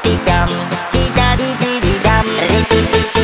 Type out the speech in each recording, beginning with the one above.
Ritikam, ita di ritikam, ritikam.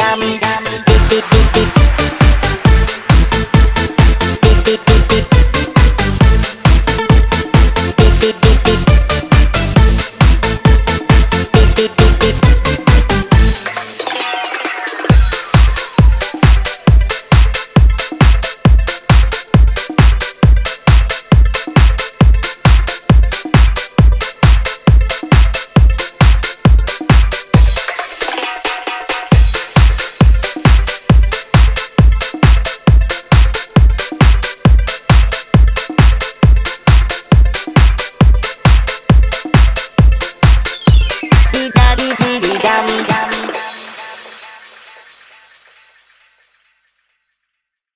Miami.